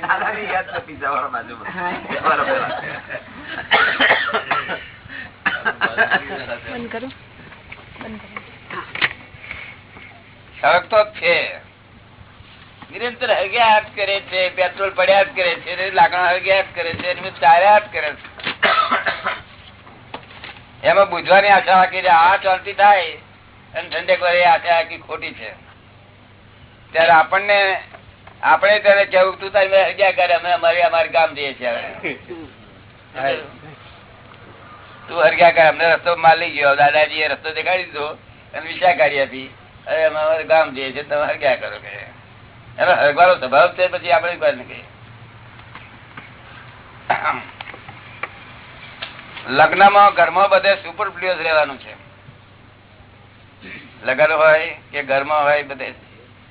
દાદાની યાદ છે પીઝા વાળા બાજુમાં. બંધ કરો. બંધ કરો સળગતો જ છે. નિરંતર હરગ્યા જ કરે છે પેટ્રોલ પડ્યા જ કરે છે લાકડા જ કરે છે મેં જ કરે છે. એમાં બુજવાની આશા રાખી છે આ ચાલતી થાય અને ઠંડક કરે આશા રાખી ખોટી છે. ત્યારે આપણને આપણે ત્યારે કેવું તું તારી મેં કરે? અમે અમારે અમારે ગામ જઈએ છીએ તું હરગ્યા કર? અમને રસ્તો માલી ગયો. દાદાજી એ રસ્તો દેખાડી દીધો અને વિશા કાઢી આપી. અરે અમે અમારે ગામ જઈએ છીએ તમે હરગ્યા કરો કે? એનો હરગવાનો સ્વભાવ છે પછી આપણે કોઈ કહીએ લગ્નમાં ઘરમાં બધે સુપર પ્લેયર્સ રહેવાનું છે. લગ્ન હોય કે ઘરમાં હોય બધે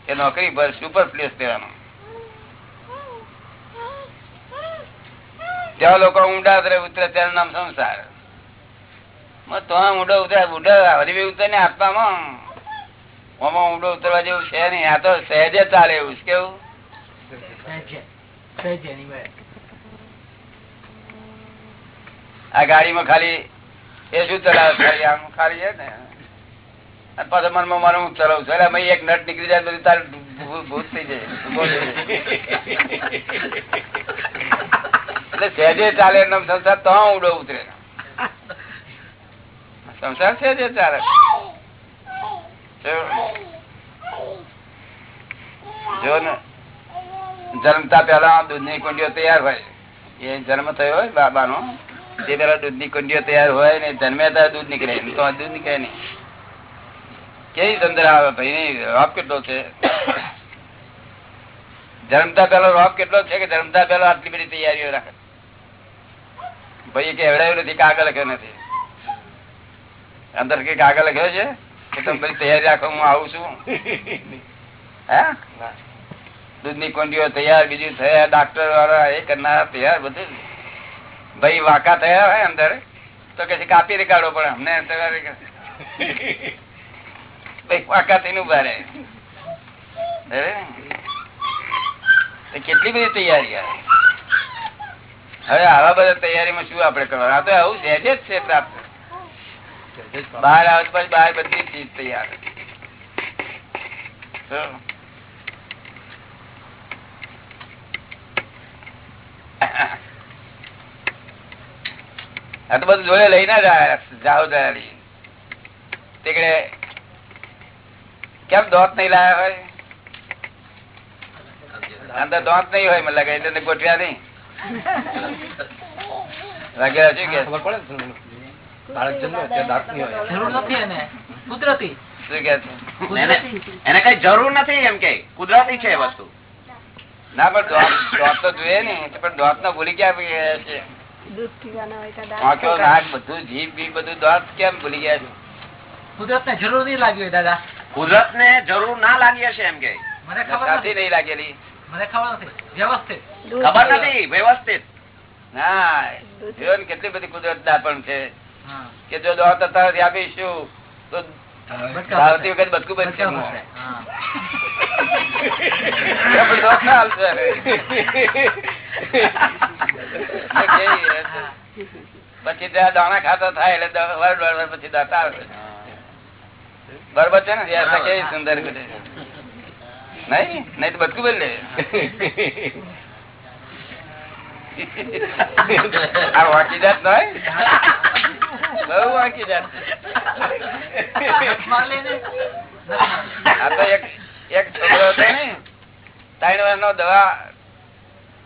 કે નોકરી પર સુપર પ્લેસ રહેવાનું ત્યાં લોકો ઊંડા ઉતરે ઉતરે તેનું નામ સંસાર. તો ઊંડો ઉતરે ઊંડો હરીવી ઉતરે ને આત્મામાં. આમાં ઊંડો ઉતરવા જેવું છે નહીં આ તો સહેજે ચાલે એવું કેવું? આ ગાડીમાં ખાલી એ શું ચલાવે? ખાલી આમ ખાલી છે ને. પાછો મનમાં મને હું ચલાવું? છું એટલે એક નટ નીકળી જાય બધું તારે ભૂત થઈ જાય. એટલે સહેજે ચાલે એમ સંસાર, તો ઉડો ઉતરે. સંસાર સહેજે ચાલે. જો ને જન્મતા પેલા દૂધની કુંડીઓ તૈયાર હોય. એ જન્મ થયો હોય બાબાનો. તે પેલા દૂધની કુંડીઓ તૈયાર હોય ને જન્મે દૂધ નીકળે તો દૂધ નીકળે નહીં. કેવી સંદર આવે ભાઈ? રોપ કેટલો છે? જન્મતા પેલો રોપ કેટલો છે કે જન્મતા પેલો આટલી બધી તૈયારીઓ રાખે? ભાઈ કે નથી, કાગળ લખ્યો નથી. અંદર કે કાગળ લખ્યો છે કે તમે બધી તૈયારી રાખો, હું આવું છું. હા? દૂધની કોંડીઓ તૈયાર, બીજું થયા ડાક્ટર વાળા એ કરનાર તૈયાર બધું. ભાઈ, વાંકા થયા હોય અંદર, તો કે કાપી રેકાડો પણ અમને. કેટલી બધી તૈયારી. હવે આવા બધા તૈયારીમાં શું આપડે કરવાનું? આ તો આવું સહેજ જ છે પ્રાપ્ત. બહાર આવે પછી બહાર બધી ચીજ તૈયાર. આ તો બધું જોડે લઈને જ જાય જાઓ દયાળી તે કેમ દોત નહીં લાયા હોય? અંદર દોત નહીં હોય મને લાગે એટલે ગોઠવ્યા નહીં. વાગ્યા છે કે? ખબર પડે બાળક જન્મે ત્યારે દાંત નહીં હોય. જરૂર નથી એને. કુદરતી. શું કે છે? એને એને કઈ જરૂર નથી એમ કે. કુદરતી છે એ વસ્તુ. ના પણ દોત તો જોઈએ ને પણ દોત નો ભૂલી ગયા છે. બધું જીભ બીભ બધું દોત કેમ ભૂલી ગયા છે? કુદરત ને જરૂર નહીં લાગ્યું દાદા. કુદરત ને જરૂર ના લાગી હશે એમ કે. મને ખબર નથી. નહીં લાગેલી. મને ખબર નથી. વ્યવસ્થિત. ખબર નથી વ્યવસ્થિત. ના જોયો ને કેટલી બધી કુદરત દાપણ છે. કે જો અત્યારથી આપીશું તો આવતી વખત બચકું હશે? પછી ત્યાં દાણા ખાતા થાય એટલે દોઢ વર પછી દાતા આવે. બરોબર છે ને કેવી સુંદર નહીં? નહીં તો બધું બદલે. આ વાંકી જાત નહીં? બહુ વાંકી જાત. માર લે ને. નખ માર લે. આ તો એક એક છોકરો હતો ને ત્રણ વર્ષનો દવા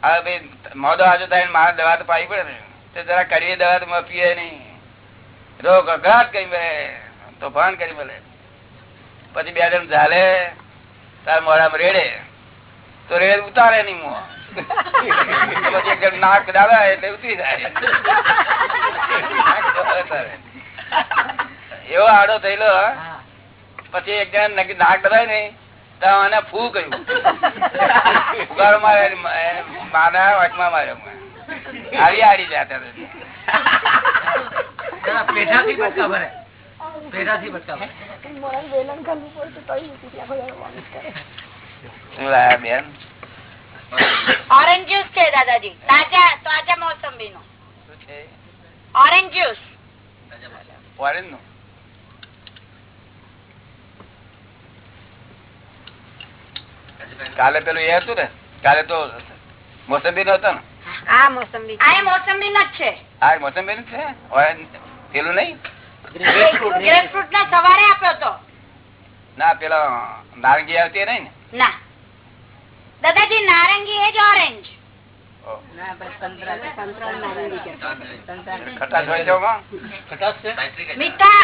આ ભાઈ મોદો આજુ ત્રણ મારે દવા તો પાવી પડે ને. તે જરા કરીએ દવા તો પીએ નહીં. રોગ અઘાત કરી મળે તોફાન કરી મળે પછી બે જણ ઝાલે, તાર મોડામાં રેડે. તો રેડ ઉતારે નહીં મો. પછી નાક ડાલે એટલે ઉતરી જાય. એવો આડો થયેલો. પછી એક જણ નાક દબાય ને તો ફૂ કહ્યું ઉગાડો મારે માના વાટમાં માર્યો આડી આડી જાય પેઢાથી બટકા ભરે પેઢાથી ભટકાવે મોડા ઓરેન્જ જ્યુસ છે દાદાજી તાજા તાજા મોસંબી નું ઓરેન્જ જ્યુસ ઓરેન્જનું કાલે પેલું એ હતું ને કાલે તો મોસંબી નો હતો ને આ મોસંબી આ મોસંબી નો જ છે આ મોસંબી નું છે પેલું નહીં ગ્રેપફ્રૂટ ના ના પેલા નારંગી આવતી નઈ ને? ના. દાદાજી નારંગી એ ઓરેન્જ ના બસ સંતરા છે. સંતરા નારંગી કે. સંતરા છે. ખટાશ હોય છે એમાં? ખટાશ છે? મીઠા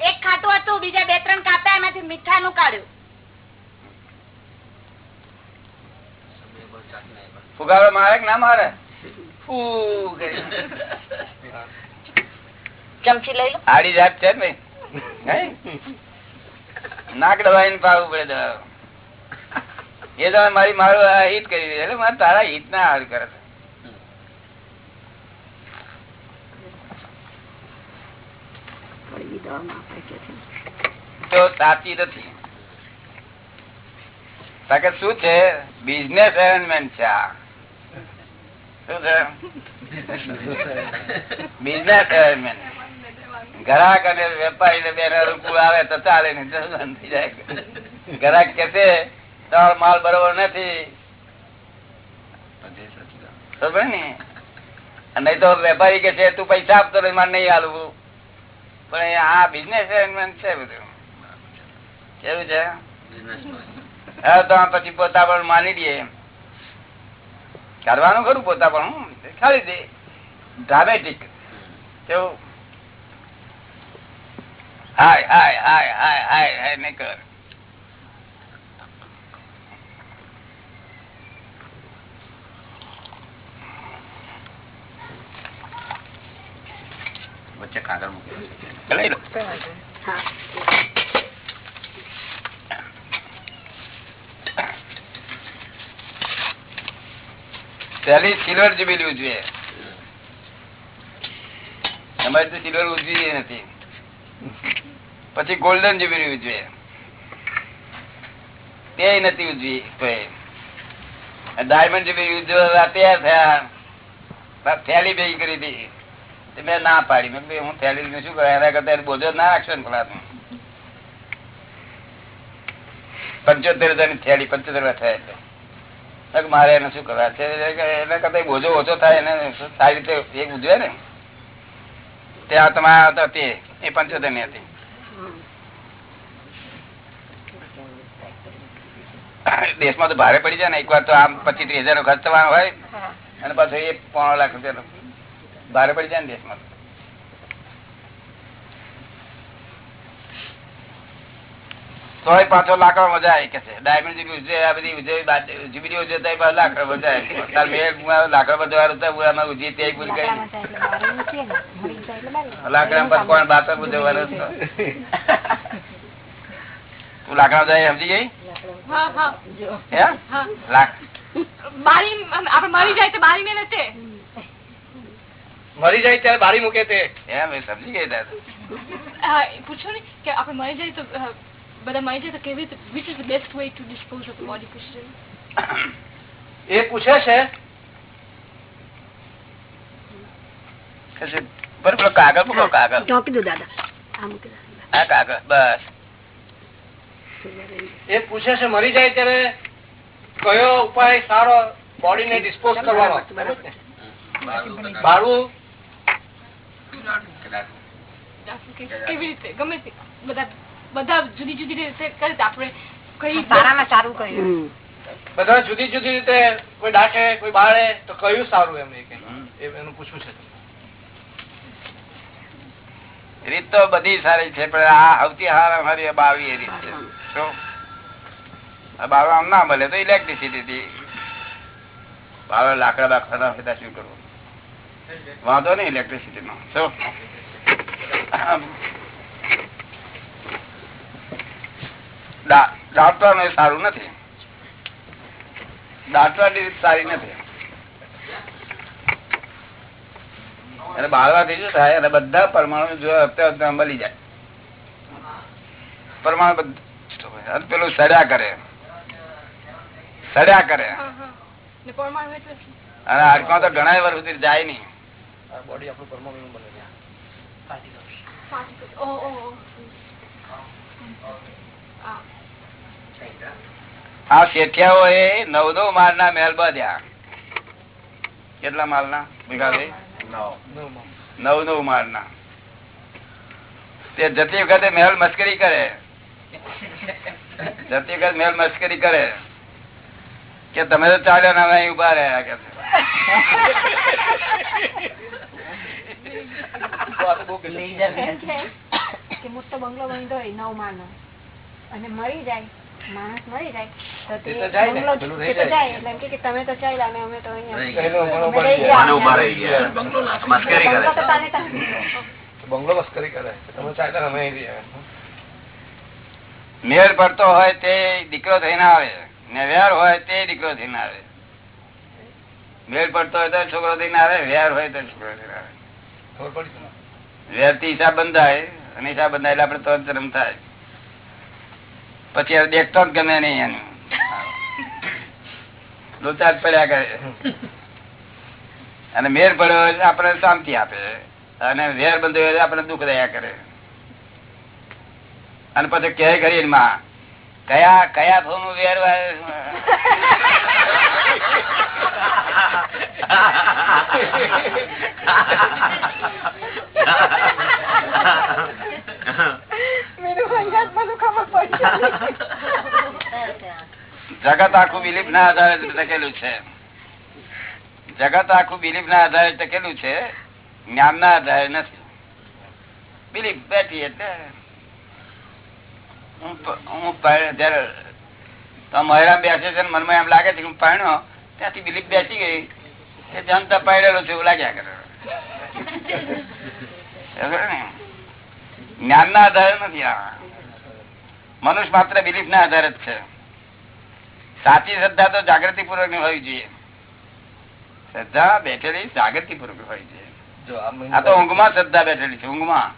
એક ખાટું હતું બીજા બે ત્રણ કાપ્યા એમાંથી મીઠા નું કાઢ્યું. ફુગારો મારે કે ના મારે? ચમચી લઈ લો. આડી જાત છે ને હે? નાક દબાવીને પાવું પડે દવા એ તમે મારી મારું હિત કરી દીધું. એટલે મારે તારા હિત ના હાલ કરે. તો સાચી નથી કારણ શું છે? બિઝનેસ અરેન્જમેન્ટ છે આ. શું છે? બિઝનેસ અરેન્જમેન્ટ ગ્રાહક અને વેપારી ને બે અનુકૂળ આવે તો ચાલે બંધ થઈ જાય? ગ્રાહક કે છે તમારો માલ બરોબર નથી. ને? નહીં તો વેપારી કે છે, તું પૈસા આપતો મારે નહીં હાલવું. પણ આ બિઝનેસ અરેન્જમેન્ટ છે બધું. કેવું છે? હા, તો પછી પોતા પણ માની દઈએ કરવાનું ખરું પોતા પણ ખાલી ડ્રામેટિક કેવું? હાય હાય હાય હાય હાય હાય નહીં કર વચ્ચે કાગળ મૂકી. લઈ લો પહેલી સિલ્વર જુબેલી ઉજવે અમારે તો સિલ્વર ઉજવી નથી. પછી ગોલ્ડન જુબેલી ઉજવે, તે નથી ઉજવી ડાયમંડ જુબેલી ઉજવવા તૈયાર થયા. થેલી ભેગી કરી હતી મેં ના પાડી. મેં હું થેલી શું કરે એના કરતા બોજો ના રાખશો ને પેલા પંચોતેર હજારની થેલી પંચોતેર હજાર થયા એટલે. મારે એને શું કરવા છે? એના કરતા બોજો ઓછો થાય. એને સારી રીતે એક ઉજવે ને. ત્યાં તમારા હતા તે. એ પંચોતેરની હતી. દેશમાં તો ભારે પડી જાય ને. એક વાર તો આમ પચીસ ત્રીસ હજાર નો ખર્ચ થવાનો હોય અને પાછો એ પોણો લાખ રૂપિયા ભારે પડી જાય ને દેશમાં તો. તોય પાછો લાકડો મજા આવી કે છે. ડાયમંડ જેવી ઉજવે આ બધી ઉજવી જીબીડી ઉજવે તો પાછો લાકડો મજા આવી. તાર મેં લાકડો બધું તો આમાં ઉજી તે ભૂલ કરી. લાકડા પર કોણ બાતો ઉજવવાનો છે? તું લાકડા જાય સમજી ગઈ? હા હા. હે? હા. લાક બારી આપણે મરી જાય તો બારી ને મરી જાય ત્યારે બારી મૂકે તે. એમ સમજી ગઈ પૂછો ને કે આપડે મરી જાય તો બધા જાય તો કેવી which is the best way to dispose of body question એ પૂછે છે? બરોબર પેલો કાગળ પકડો કાગળ. ઢોકી દો દાદા. આ કાગળ બસ. એ પૂછે છે મરી જાય ત્યારે કયો ઉપાય સારો બોડી ને ડિસ્પોઝ કરવાનો? બાળવું કેવી રીતે? ગમે તે. બધા બધા જુદી જુદી રીતે કરી આપણે કઈ સારામાં સારું કહ્યું બધા જુદી જુદી રીતે કોઈ ડાકે કોઈ બાળે તો કયું સારું એમ એ કે? એ એનું પૂછવું છે. રીત તો બધી સારી છે પણ આ આવતી હાર અમારી બાવી એ રીત છે. શું? આ બાવા આમ ના મળે તો ઇલેક્ટ્રિસિટી થી બાવા લાકડા બાકડા ના હોય શું કરવું વાંધો નહીં ઇલેક્ટ્રિસિટી નો. શું દા- દાટવાનું સારું નથી. દાટવાની રીત સારી નથી. અને બાળવાથી શું થાય? અને બધા પરમાણુ જો હપ્તે હપ્તે મળી જાય. પરમાણુ બધું પેલું સડ્યા કરે. સડ્યા કરે? અને હાડકા તો ઘણા વર્ષ સુધી જાય નહીં. બોડી આપણું પરમાણુ બને આ શેઠિયાઓ એ નવ નવ માલ ના મહેલ બાંધ્યા. કેટલા માલ ના ભેગાભાઈ નવ. નવ માલ ના તે જતી વખતે મહેલ મસ્કરી કરે. જતી વખત મહેલ મસ્કરી કરે. કે તમે તો ચાલ્યા ના અહીં ઊભા રહ્યા કે બંગલો બંધો હોય નવ માનો અને મરી જાય. માણસ મરી જાય. તો તે જાય એટલે એમ કે તમે તો ચાલ્યા ને અમે તો બંગલો મસ્કરી કરે તમે ચાલ્યા અમે મેળ પડતો હોય તે દીકરો થઈને આવે. ને વેર હોય તે દીકરો થઈને આવે. મેળ પડતો હોય તો છોકરો થઈને આવે વેર હોય તો છોકરો થઈને આવે. વેરથી હિસાબ બંધાય અને હિસાબ બંધાય એટલે આપડે તરત જન્મ થાય પછી દેખતો જ ગમે નહીં એને. લોચા પડ્યા કરે. અને મેર પડ્યો આપણે શાંતિ આપે. અને વેર બંધ આપણે દુઃખ દયા કરે. અને પછી કહે કરી માં, કયા કયા ભાવ વેર મેરું જગત આખું બિલીફ ના આધારે ટકેલું છે. જગત આખું બિલીફ ના આધારે ટકેલું છે. જ્ઞાન ના આધારે નથી. બિલીફ બેઠી એટલે મહિલા બેસે છે મનમાં એમ લાગે છે હું પરણ્યો ત્યાંથી બિલીફ બેસી ગઈ. એ જનતા પાડેલો છે એવું લાગ્યા કરે. જ્ઞાન ના આધારે નથી આ. મનુષ્ય માત્ર બિલીફ ના આધારે જ છે. સાચી શ્રદ્ધા તો જાગૃતિ પૂર્વકની હોવી જોઈએ. શ્રદ્ધા બેઠેલી જાગૃતિ પૂર્વક હોવી જોઈએ. આ તો ઊંઘમાં શ્રદ્ધા બેઠેલી છે ઊંઘમાં.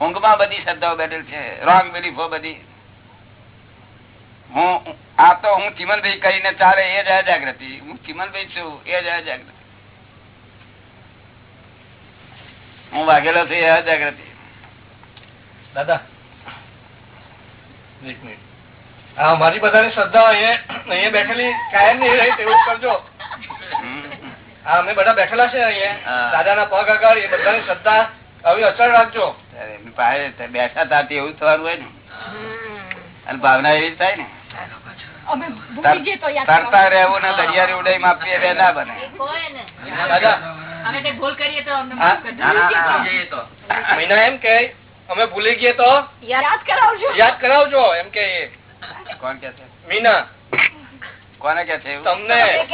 ઊંઘમાં બધી શ્રદ્ધાઓ બેઠેલી છે. રોંગ બિલીફો બધી. હું આ તો હું ચિમનભાઈ કરીને ચાલે એ જ અજાગૃતિ. હું ચિમનભાઈ છું એ જ અજાગૃતિ. હું વાગેલો છું એ અજાગૃતિ. દાદા હા મારી બધાની શ્રદ્ધા અહીંયા બેઠેલી કાયમ નહીં રહી તેવું કરજો. હા અમે બધા બેઠેલા છે અહીંયા. દાદા ના પગ આગળ એ બધાની શ્રદ્ધા. આવી અચળ રાખજો. બેઠા તા એવું થવાનું હોય ને. અને ભાવના એવી થાય ને. તરતા રહેવું ને દરિયાની ઉડાઈ માપીએ બે ના બને. દાદા. મહિના એમ કે અમે ભૂલી ગયા તો? યાદ કરાવજો. યાદ કરાવજો એમ કે. કોણ કે છે? મીના. કોને કે છે તમને.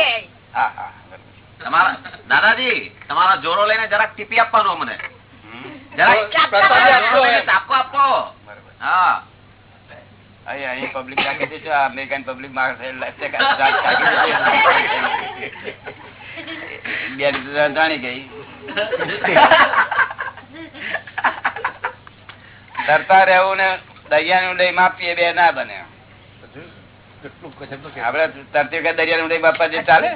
હા હા. તમારા દાદાજી તમારા જોરો લઈને જરાક ટીપી આપવાનો મને આપો બરોબર. હા. અહીં અહીં પબ્લિક રાખી છે અમેરિકન પબ્લિક જાણી ગઈ. તરતા રહેવું ને દરિયાની ઊંડાઈ માપીએ બે ના બને. આપડે તરતી વખત દરિયાની ઊંડાઈ માપવા જે ચાલે?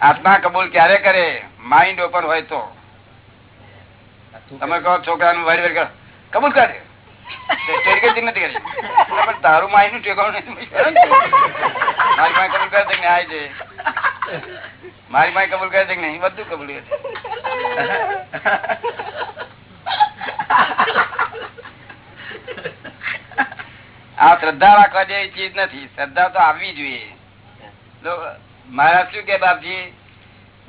આત્મા કબૂલ ક્યારે કરે? માઇન્ડ ઓપન હોય તો. તમે કહો છોકરાનું વારી વાડી કરો, કબૂલ કરે. તારું માઇન્ડનું નથી. મારી માય કબૂલ કરે છે મારી માય કબૂલ કરે છે કે નહીં? બધું કબૂલ કરે છે. આ શ્રદ્ધા રાખવા જેવી ચીજ નથી. શ્રદ્ધા તો આવવી જોઈએ. મારા શું કે બાપજી?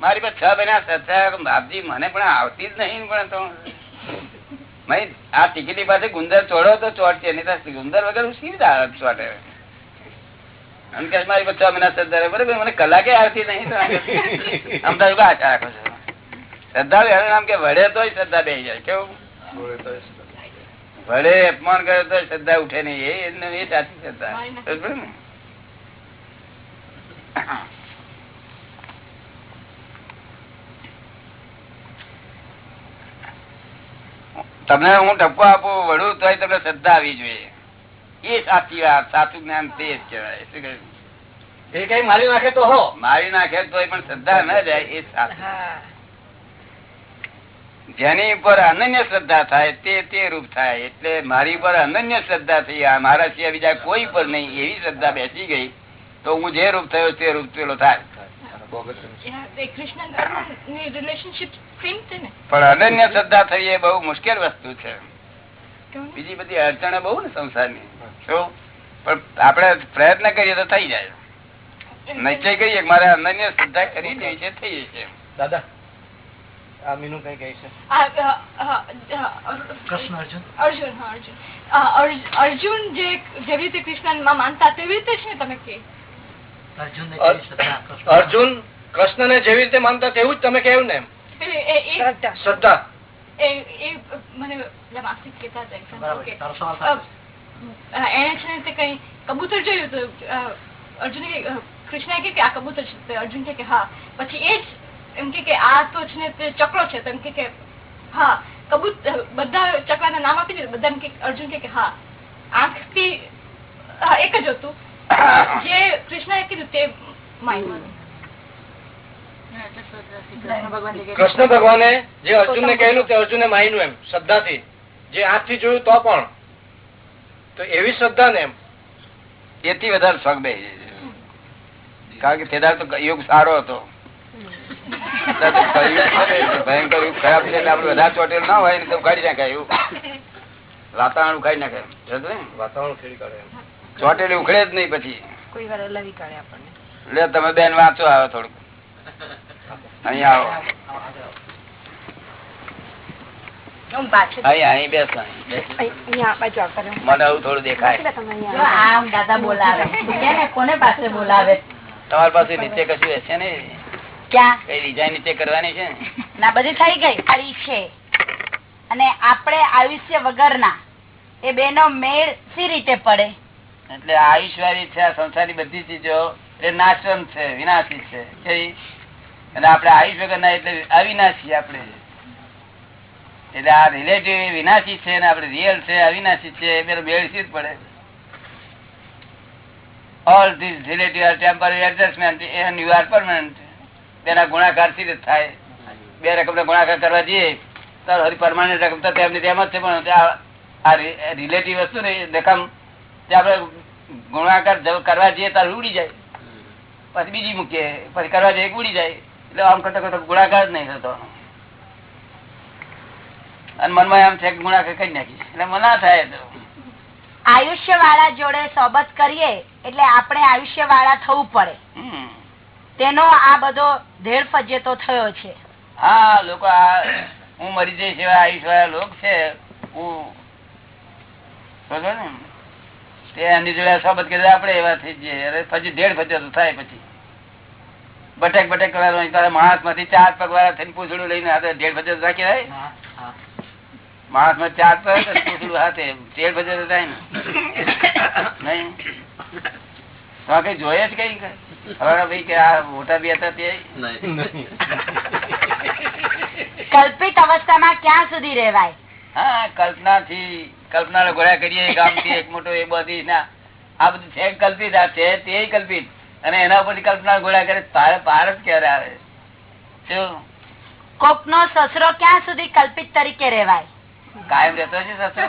મારી પાસે છ મહિના શ્રદ્ધા બાપજી, મને પણ આવતી જ નહીં પણ તો. આ ટિકિટની પાસે ગુંદર ચોડો તો ચોટશે નહીં ગુંદર વગર હું સી રીતે ચોટે? મારી પાસે છ મહિના શ્રદ્ધા. બરાબર, મને કલાકે આવતી નહીં અમદાવાદ આશા રાખો છો. શ્રદ્ધા એનું નામ કે વડે તો શ્રદ્ધા બે જાય. કેવું? વડે અપમાન કરે તો શ્રદ્ધા ઉઠે નહીં. એ એ સાચી શ્રદ્ધા. ને. તમને હું ટપ્પો આપું વડું તો તમને શ્રદ્ધા આવી જોઈએ. એ સાચી વાત સાચું જ્ઞાન તે જ કહેવાય. શું કહ્યું? એ કઈ મારી નાખે તો હો. મારી નાખે તો પણ શ્રદ્ધા ન જાય એ સાચું. જેની ઉપર અનન્ય શ્રદ્ધા થાય તે તે રૂપ થાય. એટલે મારી ઉપર અનન્ય શ્રદ્ધા થઈ મારા સિવાય બીજા કોઈ પર નહીં. એવી શ્રદ્ધા બેસી ગઈ તો હું જે રૂપ થયો તે રૂપ પેલો થાય. પણ અનન્ય શ્રદ્ધા થઈ એ બહુ મુશ્કેલ વસ્તુ છે. બીજી બધી અડચણો બહુ ને સંસારની. શું? પણ આપણે પ્રયત્ન કરીએ તો થઈ જાય. નિશ્ચય કરીએ મારે અનન્ય શ્રદ્ધા કરી દે છે થઈ જશે. દાદા અર્જુન. અર્જુન. અર્જુન અર્જુન. જે જેવી રીતે કૃષ્ણમાં માનતા તેવી રીતે છે તમે કે? અર્જુન અર્જુન કૃષ્ણ? ને જેવી રીતે માનતા તેવું જ તમે કેવું ને શ્રદ્ધા. શ્રદ્ધા. એ એ મને પેલા માસી કહેતા હતા example બરાબર કે, તારો સવાલ અ, સાચો અ, એણે છે ને તે કઈ કબૂતર જોયું અર્જુને કે, અ, કે કે આ કબૂતર છે? અર્જુન કે કે હા. પછી એ જ એમ કે આ તો છે ને ચકડો છે તો એમ કે હા કબૂત બધા ચકલા નામ આપી દીધા બધા અર્જુન કે કે હા. આંખથી એક જ હતું. જે કૃષ્ણએ કીધું તે માન્યું કૃષ્ણ ભગવાને જે અર્જુન ને કહેલું તે અર્જુને માયનું એમ શ્રદ્ધાથી. જે આંખથી જોયું તો પણ. તો એવી શ્રદ્ધા ને એમ. એથી વધારે શોખ બે કારણ કે તેદાર તો યોગ સારો હતો. ભયંકર ખરાબ છે એટલે વધારે ચોટેલ ના હોય તો ઉખાડી નાખાય એવું. વાતાવરણ ઉખાડી નાખે. વાતાવરણ ખેડી કાઢે ચોટેલી ઉખડે જ નહીં પછી. કોઈ વાર લવી કાઢે આપણને. લે તમે બેન વાંચો આવે. થોડુંક અહીંયા આવો તમારી પાસે નીચે કશું હશે ને નીચે કરવાની છે ના? બધી થઈ ગઈ ફરી છે. અને આપણે આયુષ્ય વગરના એ બેનો મેળ સી રીતે પડે? એટલે આયુષ્યવાળી છે આ સંસારની બધી ચીજો એ નાશવંત છે વિનાશી છે. કેવી? અને આપણે આયુષ વગરના એટલે અવિનાશી આપણે. એટલે આ રિલેટિવ વિનાશી છે અને આપણે રિયલ છે અવિનાશી છે એ મેળ સી જ પડે? All this relative are temporary adjustment and you are permanent તેના ગુણાકારથી થાય. બે રકમના ગુણાકાર કરવા જઈએ તો હરી પરમાનન્ટ રકમ તો તેમની તેમ જ છે પણ આ- રિલેટિવ વસ્તુ ને રકમ આપણે ગુણાકાર કરવા જઈએ ત્યારે ઉડી જાય. પછી બીજી મૂકીએ પછી કરવા જઈએ ઉડી જાય. એટલે આમ કરતા કરતા ગુણાકાર જ નહીં થતો. અને મનમાં એમ છે ગુણાકાર કરી નાખીશ. એટલે મન ના થાય તો. આયુષ્ય વાળા જોડે સોબત કરીએ એટલે આપણે આયુષ્ય વાળા થવું પડે. તેનો આ બધો ધેડ ફજેતો થયો છે. હા લોકો આ હું મરી જઈશ એવા આયુષ વાળા લોક છે. હું સમજો ને તે એમની જોડે સોબત કરી આપડે એવા થઈ જઈએ. અરે પછી ધેડ ફજેતો થાય પછી. બટેક બટેક કરવાનું તારા માણસમાંથી ચાર પગ વાળા થઈને પૂછડું લઈને હાથે ધેડ ફજ્યો રાખી હા માણસમાં ચાર પગ તો પૂછડું હાથે. ધેડ ફજેતો થાય ને? નહીં? કઈ જોઈએ જ કઈ ભાઈ કે આ મોટા બી હતા તે કલ્પિત અવસ્થામાં ક્યાં સુધી રહેવાય? હા કલ્પના થી કલ્પના નો કરીએ ગામથી એક મોટો એ બધી ના. આ બધું છે કલ્પિત આ છે તે કલ્પિત. અને એના ઉપરથી કલ્પના ગોળા ઘોડા કરે પાર પાર જ ક્યારે આવે? શું? કોક નો સસરો ક્યાં સુધી કલ્પિત તરીકે રહેવાય? કાયમ રહેતો છે સસરો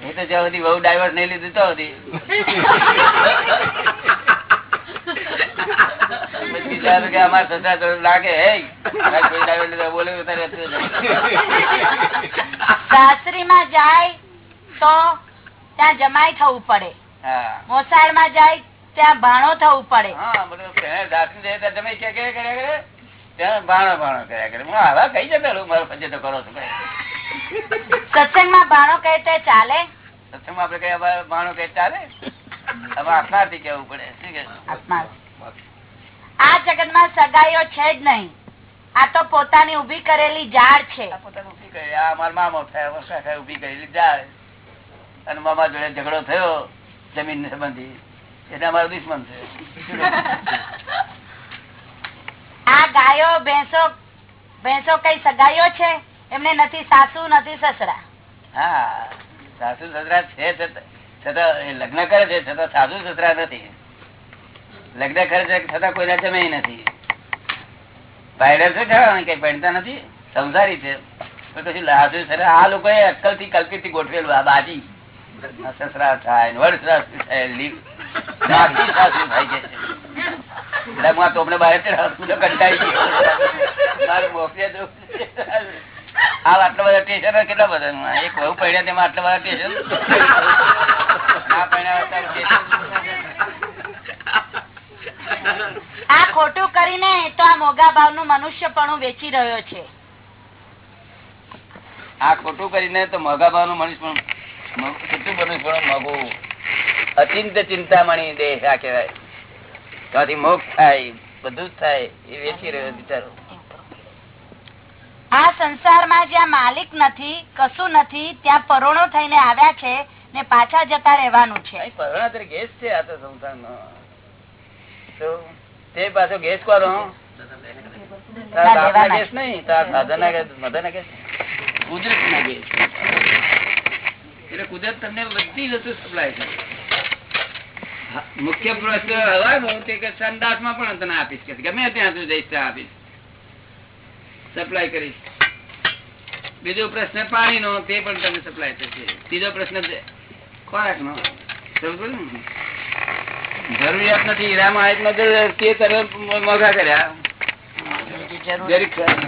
કોઈ તો? જ્યાં સુધી બહુ ડાયવર્ટ નહીં લીધું તો હતી કે અમારા સસરા તો લાગે હે આ કોઈ ડાયવર્ટ લીધો બોલે તો રહેતું જાય તો ત્યાં જમાઈ થવું પડે. હા. મોસાળમાં જાય ત્યાં ભાણો થવું પડે. હા કે કર્યા કરે? ત્યાં ભાણો ભાણો કર્યા કરે. હું આવા કઈ જતા મારો ફજે તો કરો છો સત્સંગમાં ભાણો કહેતા ચાલે? સત્સંગમાં આપડે કઈ ભાણો કહે ચાલે? હવે આપનારથી કેવું પડે. શું કે આ જગતમાં સગાઈઓ છે જ નહીં. આ તો પોતાની ઊભી કરેલી ઝાડ છે. મારા થયા ઊભી કરેલી અને મામા જોડે ઝઘડો થયો જમીન સંબંધી. એટલે અમારો દુશ્મન છે આ ગાયો ભેંસો ભેંસો કઈ સગાઈઓ છે? એમને નથી, સાસુ નથી, સસરા. હા, સાસુ સસરા છે લગ્ન કરે છે, છતાં સાસુ સસરા નથી. લગ્ન કરે છે, છતાં કોઈના જમે નથી. થી ગોઠવેલું આ બાજી. સાસુ થાય છે. તોમને બહાર કંટાળી આ આટલા બધા સ્ટેશન કેટલા બધા? એક વહુ પડ્યા તેમાં આટલા બધા સ્ટેશન ના પડ્યા આ ખોટું કરીને તો આ મોગા ભાવનું મનુષ્યપણું વેચી રહ્યો છે. આ ખોટું કરીને તો મોઘા ભાવનું મનુષ્ય કેટલું મનુષ્ય મોઘું અચિંત ચિંતામણી દેહ આ કહેવાય. ત્યાંથી મોક્ષ થાય બધું જ થાય એ વેચી રહ્યો બિચારો. આ સંસારમાં જ્યાં માલિક નથી કશું નથી ત્યાં પરોણો થઈને આવ્યા છે ને પાછા જતા રહેવાનું છે. પરોણા તરીકે ગેસ છે આ તો સંસારનો તો તે પાછો ગેસ કરો ગેસ નહીં? ગેસ ગેસ એટલે કુદરત તમને બધી વસ્તુ સપ્લાય કરે મુખ્ય પ્રશ્ન હવાનો તે કે સંદાસમાં પણ તને આપીશ કે ગમે ત્યાં તું જઈશ ત્યાં આપીશ. સપ્લાય કરીશ. બીજો પ્રશ્ન પાણી નો તે પણ તમને સપ્લાય થશે. ત્રીજો પ્રશ્ન ખોરાક નો? જરૂરિયાત નથી. હીરામાં આયત તે તરફ મોઘા કર્યા.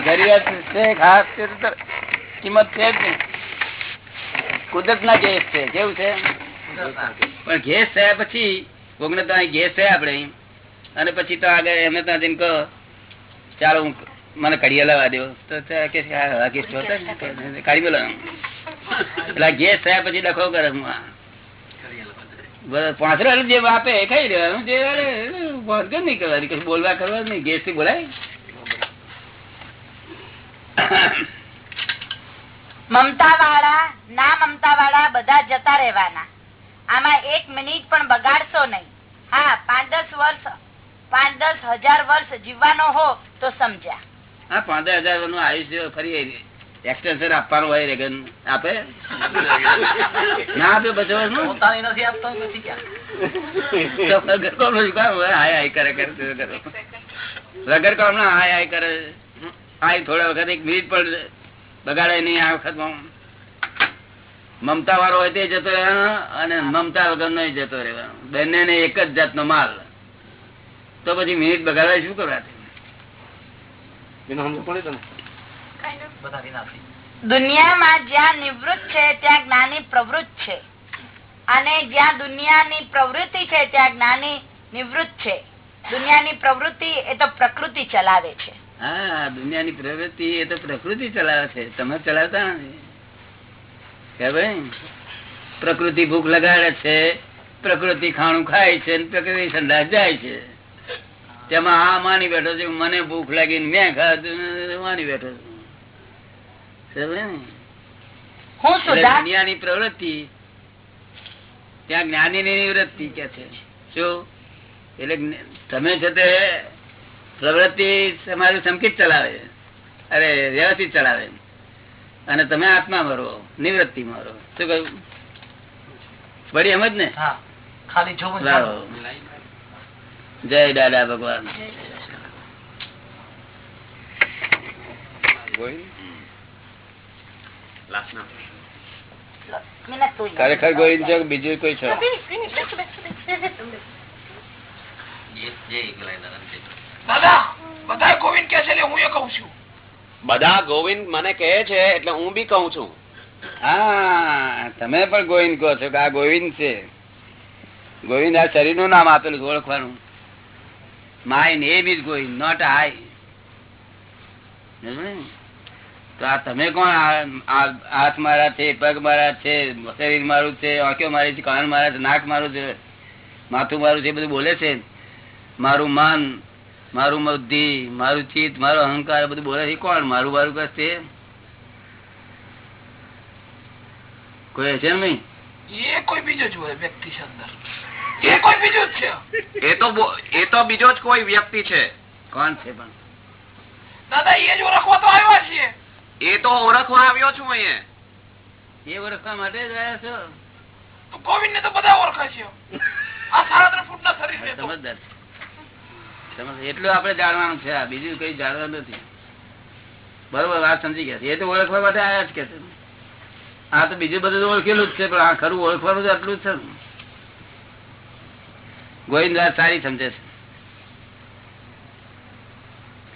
જરૂરિયાત છે ખાસ કિંમત છે જ નહીં. કુદરત ના ગેસ છે. કેવું છે? પણ ગેસ થયા પછી કોકને તો ગેસ થયા આપડે અને પછી તો આગળ એમને ત્યાં જઈને કહો ચાલો હું મને કડિયા લાવવા દેવો તો. કાઢી બોલો એટલે ગેસ થયા પછી લખો કરે પાંચરા મમતા વાળા ના મમતા વાળા બધા જતા રહેવાના. આમાં એક મિનિટ પણ બગાડશો નહીં. હા, પાંચ દસ વર્ષ, પાંચ દસ હજાર વર્ષ જીવવાનો હો, તો સમજ્યા. હા પંદર હજારનું આયુષ્ય ફરી એક્સટેન્શન આપવાનું હોય રેગન આપે? ના આપે પોતાની નથી આપતો હાય હાય કરે વગર કામ ના હાય હાય કરે. હાય થોડા વખત એક મિનિટ પણ બગાડે નહીં આ વખત મમતા વાળો હોય તે જતો રહેવાનો અને મમતા વગર નો જતો રહેવાનો. બંને ને એક જ જાતનો માલ. તો પછી મિનિટ બગાડવા શું કરવા એનો સમજ પડી તને? દુનિયામાં જ્યાં નિવૃત્ત છે ત્યાં જ્ઞાની પ્રવૃત્ત છે. અને જ્યાં દુનિયાની પ્રવૃત્તિ છે ત્યાં જ્ઞાની નિવૃત્ત છે. દુનિયાની પ્રવૃત્તિ એ તો પ્રકૃતિ ચલાવે છે. હા દુનિયાની પ્રવૃત્તિ એ તો પ્રકૃતિ ચલાવે છે. તમે ચલાવતા કે ભાઈ? પ્રકૃતિ ભૂખ લગાડે છે પ્રકૃતિ ખાણું ખાય છે પ્રકૃતિ સંડાસ જાય છે. તેમાં આ માની બેઠો છે મને ભૂખ લાગી મેં ખાધું માની બેઠો છું. દુનિયાની પ્રવૃત્તિ ત્યાં જ્ઞાની ની નિવૃત્તિ કે છે. શું? એટલે તમે છે તે પ્રવૃત્તિ તમારું સંકિત ચલાવે. અરે વ્યવસ્થિત ચલાવે. અને તમે આત્મા મરો નિવૃત્તિ મરો. શું કહ્યું? બડી એમ જ ને? ખાલી. જય દાદા ભગવાન. ખરેખર ગોવિંદ છે બીજું કોઈ છો? બધા ગોવિંદ કે છે હું એ કઉ છું. બધા ગોવિંદ મને કહે છે એટલે હું બી કઉ છું. હા તમે પણ ગોવિંદ કહો છો કે આ ગોવિંદ છે. ગોવિંદ આ શરીરનું નામ આપેલું ઓળખવાનું. My name is going not I તો આ તમે કોણ? હાથ મારા છે, પગ મારા છે, શરીર મારું છે, આંખો મારી છે, કાન મારા છે, નાક મારું છે, માથું મારું છે બધું બોલે છે. મારું મન, મારું બુદ્ધિ, મારું ચિત્ત, મારો અહંકાર બધું બોલે છે. કોણ? મારું મારું કસ છે? કોઈ ને નહીં? એ કોઈ બીજો જ હોય વ્યક્તિ અંદર. એ કોઈ બીજો જ છે? એ તો એ તો બીજો જ કોઈ વ્યક્તિ છે. કોણ છે પણ? દાદા એ જ ઓળખવા તો આવ્યા છીએ. એ તો ઓળખવા આવ્યો છું અહીંયા. એ ઓળખવા માટે જ આવ્યા છો? તો ગોવિંદ ને તો બધા ઓળખે છે આ સાડા ત્રણ ફૂટ ના શરીર સમજદાર. એટલું આપડે જાણવાનું છે આ બીજું કઈ જાણવાનું નથી. બરોબર વાત સમજી ગયા એ તો ઓળખવા માટે આયા જ કે છે. આ તો બીજું બધું તો ઓળખેલું જ છે પણ આ ખરું ઓળખવાનું આટલું જ છે. ને. ગોવિંદ વાત સારી સમજે છે.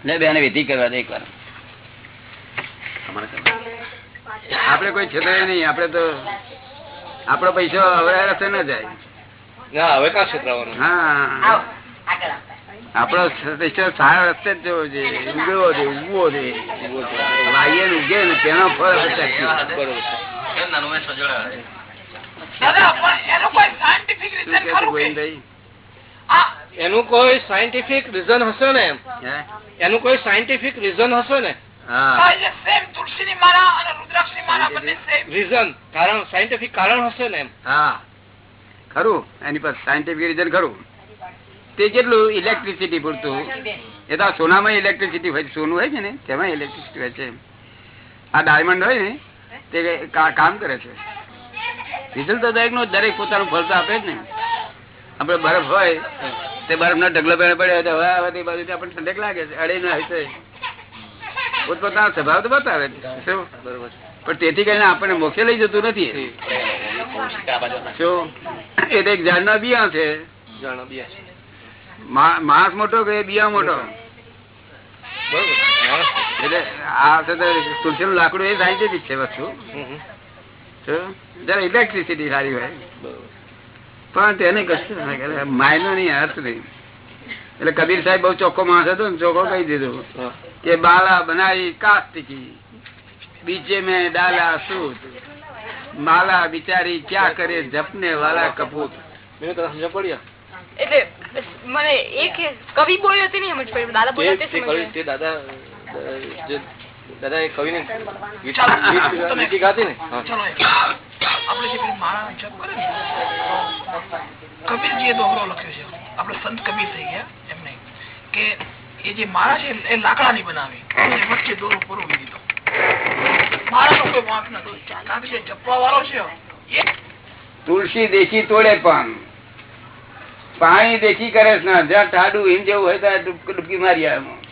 ને બેને વિધિ કરવા દે એક વાર આપડે કોઈ છેતરે નહીં આપડે તો આપડો પૈસો હવે રસ્તે ના જાય. હવે ક્યાં છેતરાવાનું? હા. આપડો પૈસો સારા રસ્તે જ જવો છે ઉગવો છે ઉગવો છે વાઈએ ને ઉગે ને તેનો ફળ. બરોબર એનું કોઈ સાયન્ટિફિક રીઝન રીઝન હશે ને? એનું કોઈ સાયન્ટિફિક રીઝન હશે ને? હા. આ જે સેમ તુલસીની માળા અને રુદ્રાક્ષની માળા બંને સેમ રીઝન કારણ સાયન્ટિફિક કારણ હશે ને હા. ખરું એની પર સાયન્ટિફિક રીઝન ખરું. તે કેટલું ઇલેક્ટ્રિસિટી પૂરતું. એ તો સોનામાં ઇલેક્ટ્રિસિટી હોય સોનું હોય છે ને તેમાં ઇલેક્ટ્રિસિટી હોય છે આ ડાયમંડ હોય ને તે કામ કરે છે. રિઝલ્ટ તો દરેકનું દરેક પોતાનું ફળ તો આપે જ ને. આપડે બરફ હોય તે બરફ ના ઢગલો પેણે પડે તો હવે બાજુ આપણને ઠંડક લાગે છે અડે ના હશે. પોતપોતાનો સ્વભાવ તો બતાવે છે. બરોબર પણ તેથી કરીને આપણને મોક્ષે લઈ જતું નથી. શું? એ તો એક ઝાડના બિયા છે. માણસ મોટો કે બિયા મોટો. એટલે આ તુલસી નું લાકડું એ સાયન્ટિફિક છે વસ્તુ. ઇલેક્ટ્રિસિટી સારી હોય. બરોબર. પણ તેને કશું ના કરે. માયનો નહીં અર્થ નહીં. એટલે કબીર સાહેબ બહુ ચોખ્ખો માણસ હતો ને ચોખ્ખો કહી દીધું. કે બાલા બનાવી કાસ્તિકી બીજે મેં ડાલા સૂત. માલા બિચારી ક્યાં કરે જપને વાલા કપૂત. મેં તને સમજ પડ્યા એટલે મને એક કવિ બોલ્યો તે નહીં સમજ પડ્યું દાદા બોલ્યો તે દાદા દાદા એ ગીત- ચાલો. ગીત- ને? હા. ચલો એક. આપણે જે પેલી માળા જપ કરે ને. કબીરજી એ દોહરો લખ્યો છે. આપણે સંત કબીર થઈ ગયા એમ કે એ જે માળા છે એ લાકડાની બનાવી. વચ્ચે દોરો પરોવી દીધો. માળાનો કોઈ વાંક નતો કારણ કે જપવા વાળો છે તુલસી દેખી તોડે પણ. પાણી દેખી કરે ના. જ્યાં ટાડું હિમ જેવું હોય ત્યાં ડૂબ- ડૂબકી મારી આવે એમાં.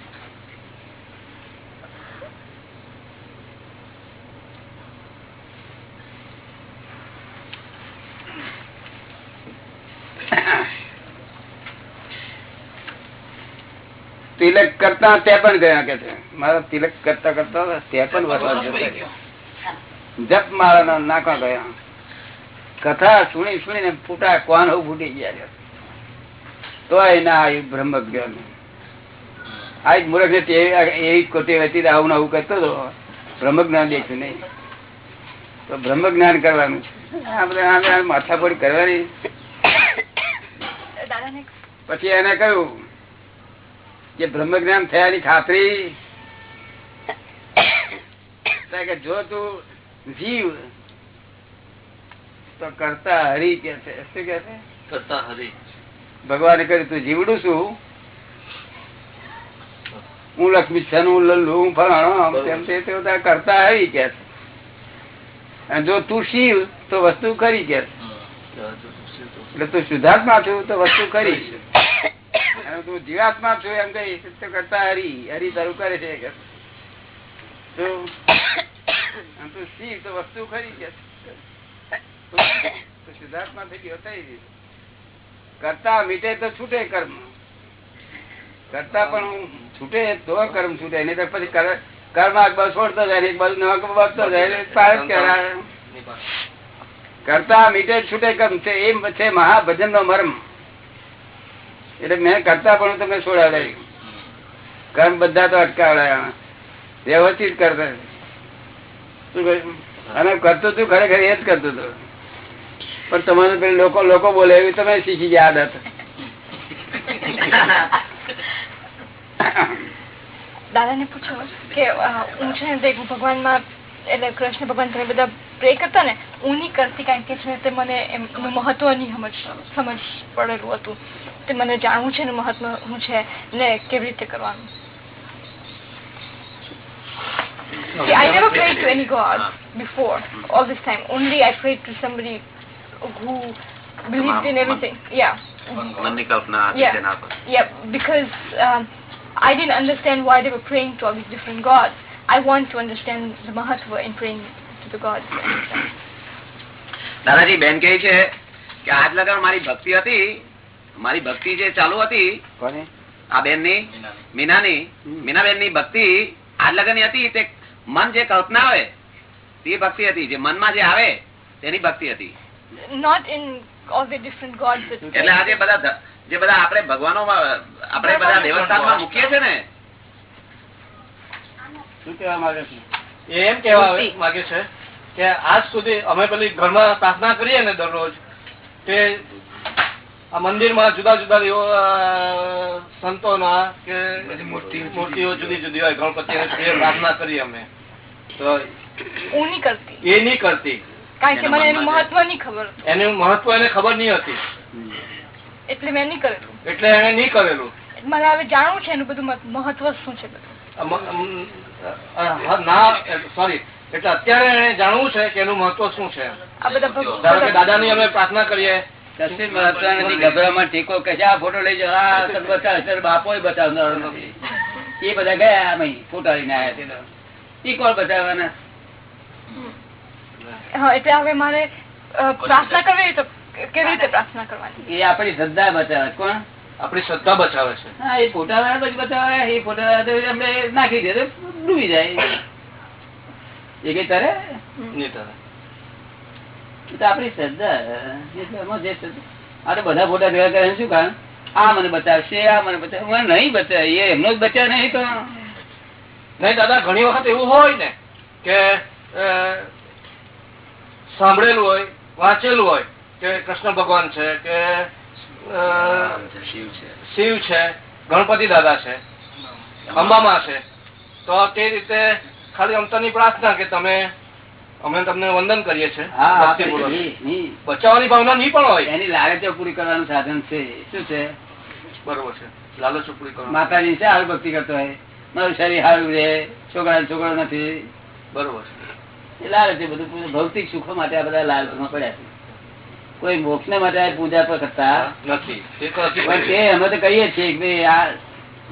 તિલક કરતા તે પણ ગયા કે છે. મારા તિલક કરતા કરતા તે પણ વરસાદ જપ મારા નાખવા ગયા. કથા સુણી સુણીને ફૂટા કોણ ફૂટી ગયા છે. તોય ના આવ્યું બ્રહ્મ જ્ઞાન આ જ મૂર્ખ ને એવી કોટી હતી આવું ને આવું કરતો હતો બ્રહ્મ જ્ઞાન દેખ્યું નહીં. તો બ્રહ્મ જ્ઞાન કરવાનું છે. આપણે માથાપોડી કરવાની. પછી એને કહ્યું કે બ્રહ્મ જ્ઞાન થયાની ખાતરી. કે જો તું જીવ તો કરતા હરી કે છે. શું કે છે? કરતા હરી. ભગવાને કહ્યું તું જીવડું છું. હું લક્ષ્મી છે હું લલ્લુ હું ફલાણો તેમ તે કરતા હરી કે છે. અને જો તું શિવ તો વસ્તુ કરી કે એટલે તું શુદ્ધાત્મા છું તો વસ્તુ કરી અને જીવાત્મા છું એમ કઈ તો કરતા હરી હરી તારું કરે છે વસ્તુ ખરી કે. સિદ્ધાર્થમાં થઈ ગયો થઈ કરતા મીટે તો છૂટે કર્મ. કરતા પણ છૂટે તો કર્મ છૂટે, નહીં તો પછી કર્મ એક બાજુ છોડતો જાય એક બાજુ નવા વધતો જાય પાર કરાય. કરતા મીટે છૂટે કર્મ છે, એમ છે મહાભજન નો મર્મ. એટલે મેં કરતા પણ તમને છોડાવે કર્મ બધા તો અટકાવડાયા. વ્યવસ્થિત કરતા. અને કરતો તું ખરેખર એ જ કરતો હતો. પણ તમારે પેલા લોકો લોકો બોલે એવી તમે શીખી ગયા આદત. દાદાને પૂછો કે હું છે એટલે કૃષ્ણ ભગવાન તમે બધા પ્રે કરતા ને હું નહીં કરતી કારણ કે છે તે મને એમનું મહત્વ નહીં સમજ સમજ પડેલું હતું તે મને જાણવું છે ને મહત્વ શું છે ને કેવી રીતે કરવાનું See, I never prayed to any god before all this time. Only I prayed to somebody who believed in everything. Yeah, Yeah. yeah. Because um, I didn't understand why they were praying to all these different gods. I want to understand the mahatva in praying to the gods. દાદાજી બેન કહે છે કે આજ લગન મારી ભક્તિ હતી મારી ભક્તિ જે ચાલુ હતી કોને? આ બેનની મીનાની. મીનાબેનની ભક્તિ આજ લગનની હતી તે મન જે કલ્પના આવે તે ભક્તિ હતી. જે મનમાં જે આવે તેની ભક્તિ હતી. Not in all the different gods એટલે આજે બધા જે બધા આપણે ભગવાનો આપણે બધા દેવસ્થાનમાં મૂકીએ છે ને શું કેવા માંગે છે? એ એમ કેવા માંગે છે કે આજ સુધી અમે પેલી ઘરમાં પ્રાર્થના કરીએ ને દરરોજ કે આ મંદિરમાં જુદા જુદા સંતોના કે મૂર્તિઓ જુદી જુદી હોય. ગણપતિ પ્રાર્થના કરી અમે. તો કરતી. એ નહીં કરતી. કારણ કે મને એનું મહત્વ નહીં ખબર એનું મહત્વ એને ખબર નહીં હતી. એટલે મેં નહીં કરેલું. એટલે એને નહીં કરેલું. મારે હવે જાણવું છે એનું બધું મહત્વ શું છે બધું? ના સોરી એટલે અત્યારે એને જાણવું છે કે એનું મહત્વ શું છે. આ બધા ધારો કે બધા- દાદાની અમે પ્રાર્થના કરીએ. કશું મહત્વ નથી ગભરામાં ટેકો કે આ ફોટો લઈ જાઓ. આ સર બચાવે સર બાપો બચાવનારો નથી. એ બધા ગયા આમાં ફોટા લઈને આવ્યા. ઈ કોણ બચાવવાના હા એટલે હવે મારે પ્રાર્થના કરવી તો કેવી રીતે પ્રાર્થના કરવાની? એ આપણી શ્રદ્ધા બચાવે કોણ? આપણી સત્તા બચાવે છે. હા એ ફોટા વાળા પછી બચાવે એ ફોટા વાળા આપણે નાખી દે ડૂબી જાય. એ કઈ તારે? નહીં તારે. તો આપણી શ્રદ્ધા જે આ બધા ફોટા ભેગા કરે શું કારણ? આ મને બચાવશે આ મને બચાવ નહીં બચાવે એમનો જ બચાવ નહીં તો. નહીં દાદા ઘણી વખત એવું હોય ને કે સાંભળેલું હોય વાંચેલું હોય કે કૃષ્ણ ભગવાન છે કે શિવ છે ગણપતિ દાદા છે અંબામાં છે. તો તે રીતે ખાલી અમતાની પ્રાર્થના કે તમે અમે તમને વંદન કરીએ છીએ. બચાવવાની ભાવના નહીં પણ હોય. એની લાલચો પૂરી કરવાનું સાધન છે. શું છે? બરોબર છે. લાલચો પૂરી કરો માતાજી છે હાલ ભક્તિ કરતો હોય. મારું શરીર હારું રે છોકરા છોકરો નથી. બરોબર છે. એ લાલચ છે બધું પૂરું. ભૌતિક સુખો માટે આ બધા લાલચમાં પડ્યા છે. કોઈ મોક્ષ માટે આ પૂજા પર કરતા. નથી. તો પણ તે અમે તો કહીએ છીએ કે આ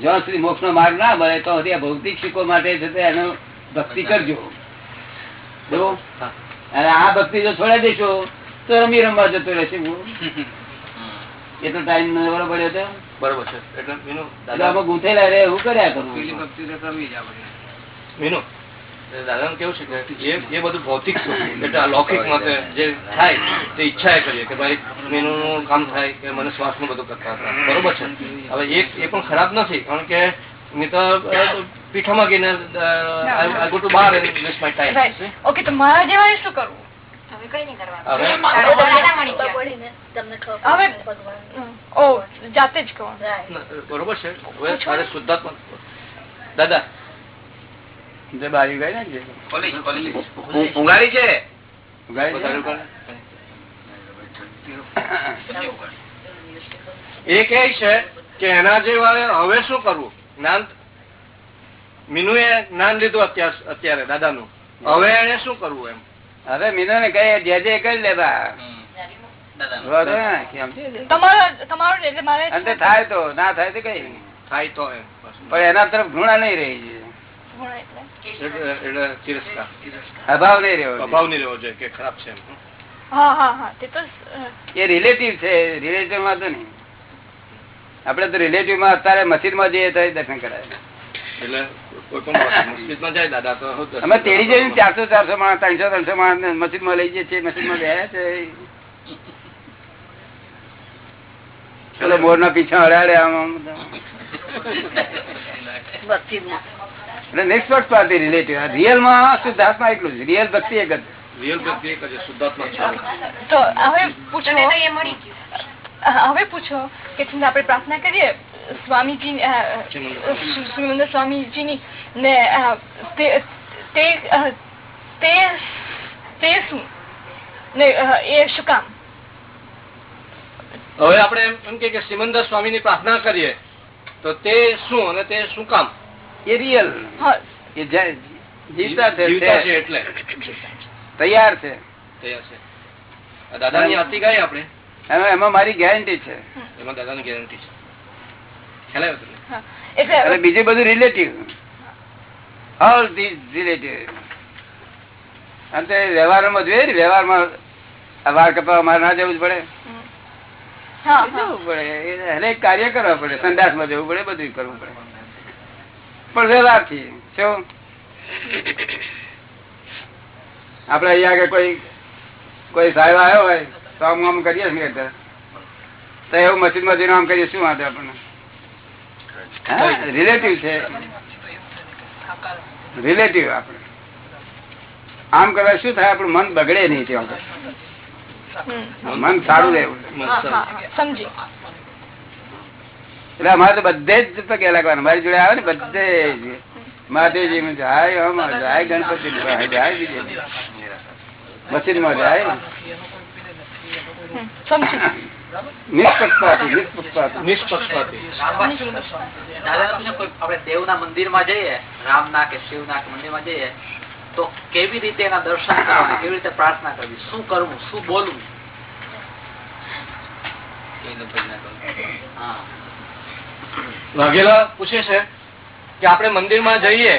જ્યાં સુધી મોક્ષ નો માર્ગ ના મળે તો સુધી આ ભૌતિક શીખો માટે છે એનો ભક્તિ કરજો. જો? અને આ ભક્તિ જો છોડાઈ દેશો તો રમી રમવા જતો રહેશે એટલો ટાઈમ નવરો પડ્યો હતો બરોબર છે. એટલે ગૂંથેલા રે એવું કર્યા જ મીનુ દાદા કેવું છે કે એ બધું ભૌતિક એટલે આ લૌકિક માટે જે. થાય તે ઈચ્છા એ કરીએ કે ભાઈ મેનું કામ થાય કે મને શ્વાસનું બધું કરતા હતા બરોબર છે? હવે એ એ પણ ખરાબ નથી કારણ કે મેં તો પીઠામાં ગઈને I go to bar and waste my time Right. તો મારા જેવાએ શું કરવું હવે ઓ જાતે જ કહો. બરોબર છે. હવે તારે શુદ્ધાત્મા દાદા જે બારી ગઈ ને જે છે. એ કે છે કે એના જેવા હવે શું કરવું? જ્ઞાન મીનુએ જ્ઞાન લીધું અત્યારે દાદા નું હવે એને શું કરવું એમ? હવે મીનુ ને કઈ જે જે કરી લેવા બા. વાંધો ના, કેમ? છે? તમારો તમારું એટલે મારે અંતે થાય તો ના થાય તો કઈ થાય તો એમ. પણ એના તરફ ઘૃણા નહીં રહી ગુણ અભાવ નહીં રહેવો અભાવ નહીં રહેવો જોઈએ કે ખરાબ છે એમ. હા હા હા તે તો અ, એ રિલેટિવ છે રિલેટિવમાં તો નહીં. આપડે તો રિલેટિવમાં અત્યારે મસ્જિદમાં જઈએ તો દર્શન કરાય. એટલે કોઈ પણ મસ્જિદમાં જાય દાદા તો હું દર્શન અમે તેડી જઈને ચારસો ચારસો માણસ ત્રણસો ત્રણસો માણસ મસ્જિદમાં લઈ જઈએ છીએ મસ્જિદમાં ગયા છે મોર ના પીછા હડાડે આમ મસ્જિદ બધા. એટલે નિષ્પક્ષ પાર્ટી રિલેટિવ રિયલમાં શુદ્ધાત્મા એટલું જ. રિયલ ભક્તિ એક જ. રિયલ ભક્તિ એક જ છે, શુદ્ધાત્મા છે. તો હવે પૂછો. હવે પૂછો કે છે ને આપણે પ્રાર્થના કરીએ સ્વામીજી અ, અ, શ્રીમંદર સ્વામીજીની ને અ, તે તે અ, તે તે શું? ને અ, એ શું કામ? હવે આપણે એમ એમ કે સિમંદર સ્વામી ની પ્રાર્થના કરીએ. તો તે શું અને તે શું કામ? એ રિયલ એ જીવતા છે. એટલે. તૈયાર છે. દાદા ની આ દાદાની આરતી ગાઈ આપણે? એમાં મારી ગેરંટી છે. એમાં દાદા ની ગેરંટી છે બીજું બધું રિલેટિવ ઓલ ધીસ રિલેટિવ અને તે વ્યવહારમાં જોઈએ ને વ્યવહારમાં આ વાળ કપાવવા મારે ના જવું જ પડે. જવું પડે. હરેક કાર્ય કરવા પડે. સંદાસમાં જવું પડે બધું કરવું પડે. પણ વ્યવહારથી શું આપડે અહીંયા આગળ કોઈ કોઈ સાહેબ આવ્યો હોય તો આમ આમ કરીએ ને એટલે. તો એવું મસ્જિદમાં આમ કરીએ શું વાંધો આપણને? રિલેટિવ છે. રિલેટિવ આપણે. આમ કરવા શું થાય આપણું મન બગડે નહીં ત્યાં. મન સારું રહેવું. સમજી. એટલે અમારે તો બધે જ પગે લાગવાનું. મારી જોડે આવે ને બધે જ. મહાદેવજી માં જાય જાય ગણપતિ જાય માં જાય. દેવના મંદિરમાં જઈએ રામના કે શિવના કે મંદિરમાં જઈએ તો કેવી રીતે એના દર્શન કરવાના કેવી રીતે પ્રાર્થના કરવી? શું કરવું? શું બોલવું? હા. વાઘેલા પૂછે છે કે આપણે મંદિરમાં જઈએ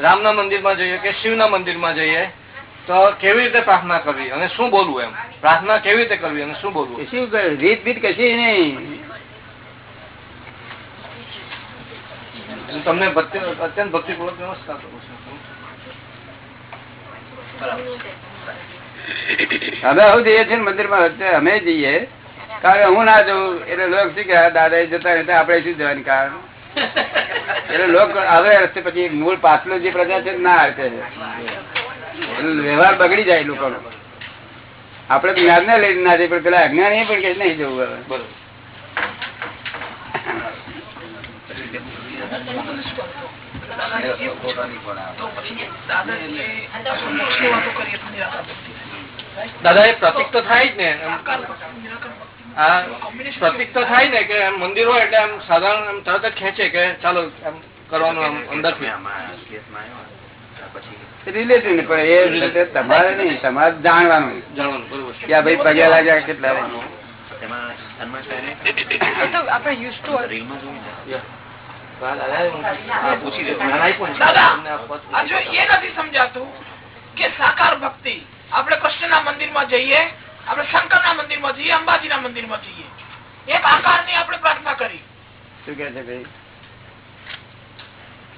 રામના મંદિરમાં જઈએ કે શિવના મંદિરમાં જઈએ તો કેવી રીતે પ્રાર્થના કરવી અને શું બોલવું એમ? પ્રાર્થના કેવી રીતે કરવી અને શું બોલવું? શું કરે રીત બીત કશી નહીં. તમને અત્યંત ભક્તિપૂર્વક નમસ્કાર કરું છું. અમે આવું જઈએ છીએ મંદિરમાં અમે જઈએ. કારણ હું ના જોઉં, એટલે લોક શું કે દાદા એ જતા રહેતા આપડે શું જવાની કારણ? એટલે લોક આવે, રસ્તે પછી મૂળ પાછલું જે પ્રજા છે, ના એટલે વ્યવહાર બગડી જાય લોકોનો. આપડે જ્ઞાન ના લઈને ના જઈએ, પણ પેલા અજ્ઞાની પણ કે નહીં જવું બરોબર. દાદા એ પ્રતિક તો થાય જ ને. આ પ્રતિક તો થાય ને કે મંદિર હોય એટલે આમ સાધારણ આમ તરત જ ખેંચે કે ચાલો એમ કરવાનું આમ અંદર રિલેટિવ પણ એ તમારે નહીં તમારે જાણવાનું જાણવાનું બરોબર કે ભાઈ પગે લાગ્યા કેટલા વાગે. એ તો આપણે યુઝ ટુ દાદા આ નથી સમજાતું કે સાકાર ભક્તિ. આપણે કૃષ્ણના મંદિરમાં જઈએ આપણે મંદિરમાં જઈએ અંબાજીના મંદિરમાં જઈએ. એક આકારની આપણે પ્રાર્થના કરી. શું કે છે ભાઈ?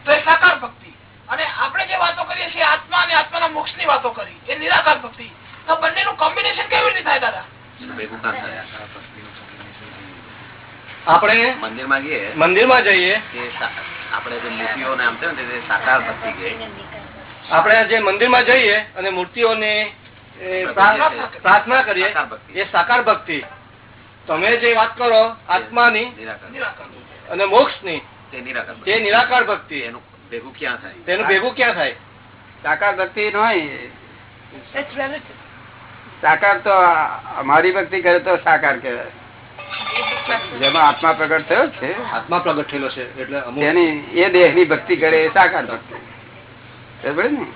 તો એ સાકાર ભક્તિ. અને આપણે જે વાતો કરીએ છીએ આત્મા અને આત્માના મોક્ષની વાતો કરી એ નિરાકાર ભક્તિ. તો બંનેનું કોમ્બિનેશન કેવી રીતે થાય દાદા? આપણે મંદિરમાં આપણે મંદિરમાં જઈએ. આપણે જે મૂર્તિઓને આમ છે ને તે સાકાર ભક્તિ આપણે જે મંદિરમાં જઈએ અને મૂર્તિઓની પ્રાર્થના કરીએ. સાકાર એ સાકાર ભક્તિ. તમે જે વાત કરો આત્માની અને મોક્ષની તે નિરાકાર ભક્તિ. એનું ભેગું ક્યાં થાય? તેનું ભેગું ક્યાં થાય? સાકાર ભક્તિ સાકાર તો અમારી ભક્તિ કરે તો સાકાર કહેવાય. જેમાં આત્મા પ્રગટ થયો છે. આત્મા પ્રગટ થયેલો છે એટલે એની તેની એ દેહની ભક્તિ કરે એ સાકાર ભક્તિ. બરાબર ને?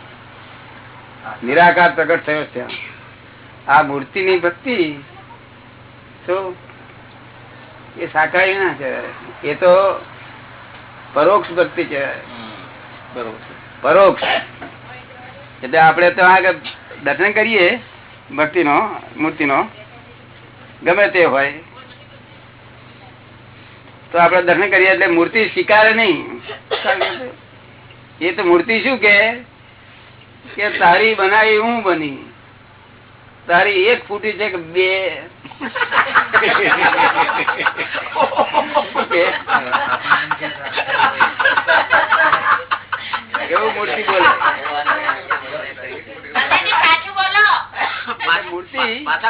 નિરાકાર પ્રગટ થયો છે. આ મૂર્તિ ની ભક્તિ એ સાકારી ના છે એ તો પરોક્ષ ભક્તિ છે. પરોક્ષ. એટલે આપણે તો આગળ દર્શન કરીએ ભક્તિ નો મૂર્તિ નો ગમે તે હોય. તો આપણે દર્શન કરીએ એટલે મૂર્તિ સ્વીકારે નહીં. એ તો મૂર્તિ શું કે કે તારી બનાવી હું બની? તારી એક ફૂટી છે કે બે? એવું મૂર્તિ બોલે. સાચું મૂર્તિ?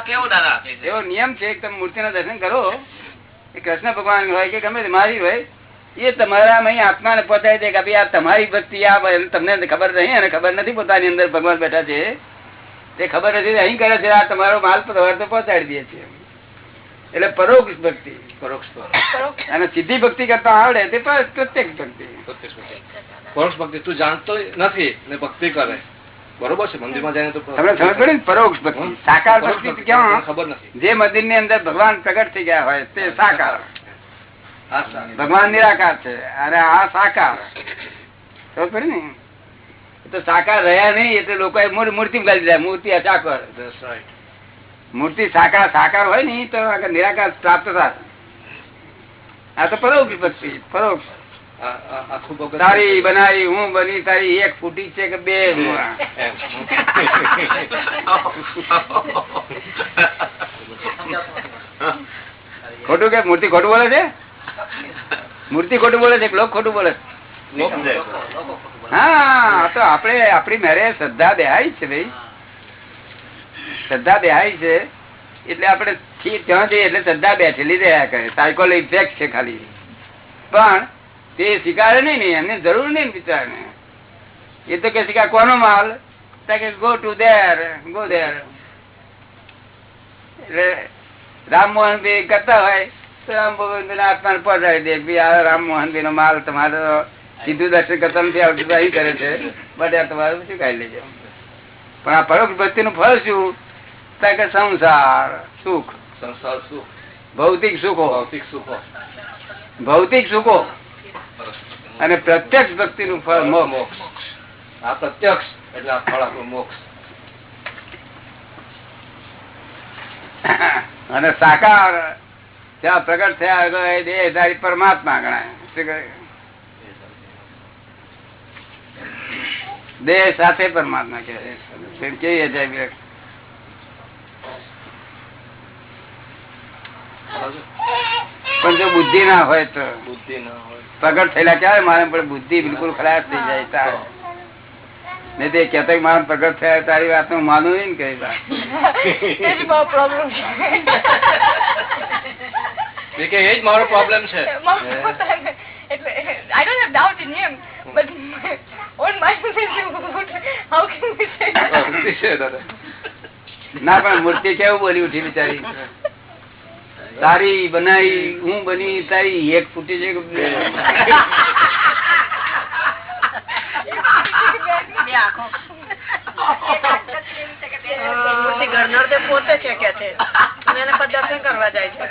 કેવું દાદા? એવો નિયમ છે કે તમે મૂર્તિના દર્શન કરો. એ કૃષ્ણ ભગવાન હોય કે ગમે તે મારી હોય એ તમારા આત્મા ને પહોંચાય છે કે ભાઈ આ તમારી ભક્તિ આ તમને ખબર નહીં અને ખબર નથી પોતાની અંદર ભગવાન બેઠા છે. તે ખબર નથી અહીં કરે છે આ તમારો માલ તમારે તો પહોંચાડી દે છે. એટલે પરોક્ષ ભક્તિ. પરોક્ષ અને સીધી ભક્તિ કરતા આવડે તે પર- પ્રત્યક્ષ ભક્તિ. પરોક્ષ ભક્તિ તું જાણતો નથી ને ભક્તિ કરે. બરોબર છે મંદિરમાં જઈને તો તમને સમજ પડી ને? પરોક્ષ ભક્તિ. સાકાર ભક્તિ ક્યાં? ખબર નથી. જે મંદિરની અંદર ભગવાન પ્રગટ થઈ ગયા હોય તે સાકાર. ભગવાન નિરાકાર છે. અને આ સાકાર. ખબર ને? તો સાકાર રહ્યા નહીં એટલે લોકો મૂર્તિ ગાલી દીધા. મૂર્તિ અચાકર. મૂર્તિ સાકાર સાકાર હોય ને તો નિરાકાર પ્રાપ્ત થાય આ તો પરોક્ષ ભક્તિ પરોક્ષ. તારી બનાવી હું બની તારી એક ફૂટી છે કે બે. ખોટું કે? મૂર્તિ ખોટું બોલે છે? મૂર્તિ ખોટું બોલે છે લોક ખોટું બોલે. હા તો આપડે આપડી મેરે શ્રદ્ધા દેહાય છે ભાઈ. શ્રદ્ધા દેહાય છે એટલે આપણે ત્યાં જઈએ એટલે શ્રદ્ધા બેઠેલી રહ્યા કરે. સાયકોલ ઇફેક્ટ છે ખાલી. પણ તે સ્વીકારે નહીં ને એમને જરૂર નહીં ને બિચારાને એ તો કે સ્વીકાર કોનો માલ? કે go to there go there એટલે રામમોહન ભાઈ કરતા હોય. તો રામમોહન ભાઈ આત્માને દે. આ રામમોહન ભાઈ નો માલ તમારો સીધું દર્શન કરતા નથી આવતું અહીં કરે છે. બટ આ તમારું શું કાઢી લેજો. પણ આ પરોક્ષ ભક્તિ નું ફળ શું? કે સંસાર સુખ? સંસાર સુખ. ભૌતિક સુખો? ભૌતિક સુખો. ભૌતિક સુખો? અને પ્રત્યક્ષ ભક્તિ નું ફળ મોક્ષ. મોક્ષ. આ પ્રત્યક્ષ એટલે આ ફળ આપણું મોક્ષ. અને સાકાર ત્યાં પ્રગટ થયા એ દેહધારી પરમાત્મા ગણાય. શું કહે? દેહ સાથે પરમાત્મા કહેવાય. કેવી અજાયબી પણ જો બુદ્ધિ ના હોય તો બુદ્ધિ ના હોય. પ્રગટ થયેલા ક્યારે મારે? પણ બુદ્ધિ બિલકુલ ખરાબ થઈ જાય તાર. ને તે કેતો કે મારા પ્રગટ થયા તારી વાત હું માનું નહીં ને કઈ વાત એ મારો પ્રોબ્લેમ છે. કે એ. જ મારો પ્રોબ્લેમ છે એટલે I don't have doubt in him but on my how can we say ના પણ મૂર્તિ કેવું બોલી ઉઠી બિચારી? તારી બનાવી હું બની તારી એક ફૂટી છે કે બે? પોતે છે કે છે. અને એને પછી દર્શન કરવા જાય છે.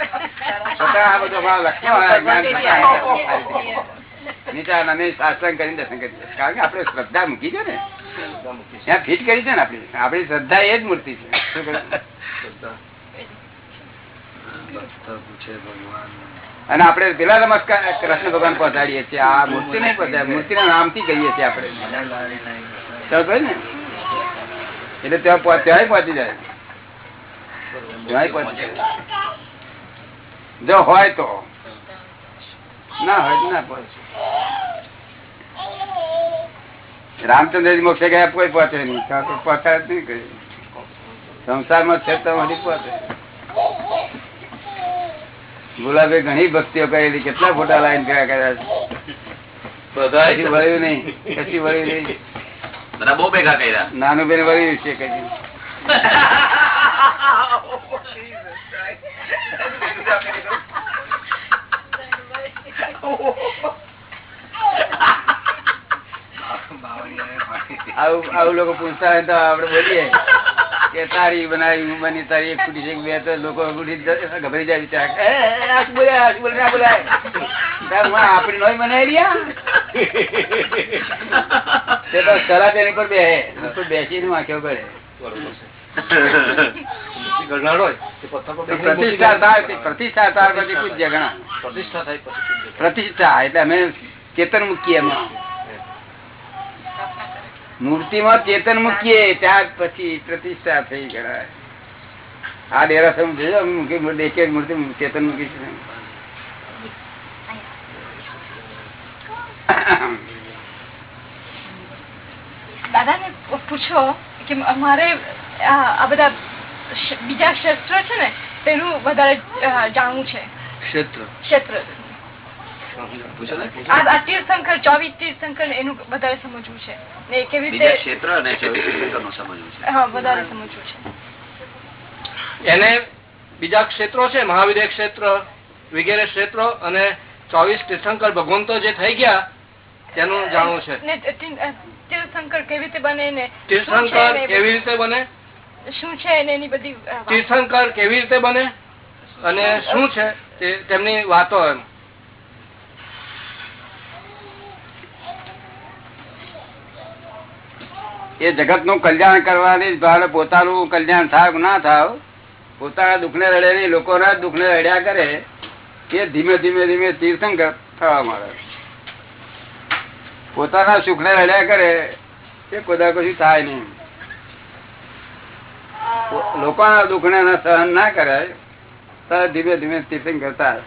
છતાં આ બધું અમારા લક્ષ્મણ જ્ઞાન પ્રકાશ. નીચા અમે શાસ્ત્રાંગ કરીને દર્શન કરીએ છીએ. કારણ કે આપણે શ્રદ્ધા મૂકી છે ને. ત્યાં ફિટ કરી છે ને આપડી આપડી શ્રદ્ધા એ જ મૂર્તિ છે. અને આપડે પેલા નમસ્કાર કૃષ્ણ ભગવાન પહોંચાડીએ છીએ. આ મૂર્તિ નહીં પહોંચાડે મૂર્તિ ના નામથી કહીએ છીએ આપણે. સમજ પડી ને? એટલે ત્યાં ત્યાંય પહોંચી જાય. ત્યાંય પહોંચી જાય. જો હોય તો. ના હોય ના પહોંચે. રામચંદ્રજી મોક્ષે ગયા કોઈ પહોંચે નહીં. ત્યાં જ નહીં કરી સંસારમાં છે તો હજી પહોંચે. ગુલાબે ઘણી ભક્તિઓ કરેલી કેટલા ફોટા લાઈન કર્યા કર્યા છે. બધા કશું વળ્યું નહીં કશું વળ્યું નહીં. બધા બહુ ભેગા કર્યા. નાનું બેન વળી છે કઈ. આવું આવું લોકો પૂછતા હોય તો આપડે બોલીએ. કે તારી બનાવી બની તારી એક ફૂટી છે બે તો લોકો ગભરી જાય વિચાર બોલ્યા? બોલ્યા? ના બોલાય. તારમાં બનાવી રહ્યા તે સલાહ તેની પર કરે પ્રતિષ્ઠા એટલે અમે ચેતન મૂકીએ એમાં મૂર્તિમાં ચેતન મૂકીએ ત્યાર પછી પ્રતિષ્ઠા થઈ ગણાય. આ ડેરા સમજો મૂકી મૂર્તિ ચેતન મૂકીશું દાદાને પૂછો કે અમારે આ આ બધા બીજા ક્ષેત્ર છે ને તેનું વધારે જાણવું છે. ક્ષેત્ર. ક્ષેત્ર. એનું બીજા ક્ષેત્ર છે. હા વધારે સમજવું છે. એને બીજા ક્ષેત્રો છે મહાવિદ્ય ક્ષેત્ર વગેરે ક્ષેત્રો અને ચોવીસ તીર્થંકર ભગવંતો જે થઈ ગયા તેનું જાણવું છે. તીર્થંકર કેવી રીતે બને ને તીર્થંકર કેવી રીતે બને? શું છે એની બધી તીર્થંકર કેવી રીતે બને? અને શું છે તે- તેમની વાતો એમ. એ જગતનું કલ્યાણ કરવાની જ પોતાનું કલ્યાણ થાય ના થાવ, પોતાના દુઃખ ને રડે નહીં લોકોના દુઃખ ને રડ્યા કરે, એ ધીમે ધીમે ધીમે તીર્થંકર થવા મળે પોતાના સુખ ને રડ્યા કરે, એ કોદા કશું થાય નહીં. લોકોના દુઃખ ને સહન ના કરે, તો ધીમે ધીમે તીર્થંકર થાય.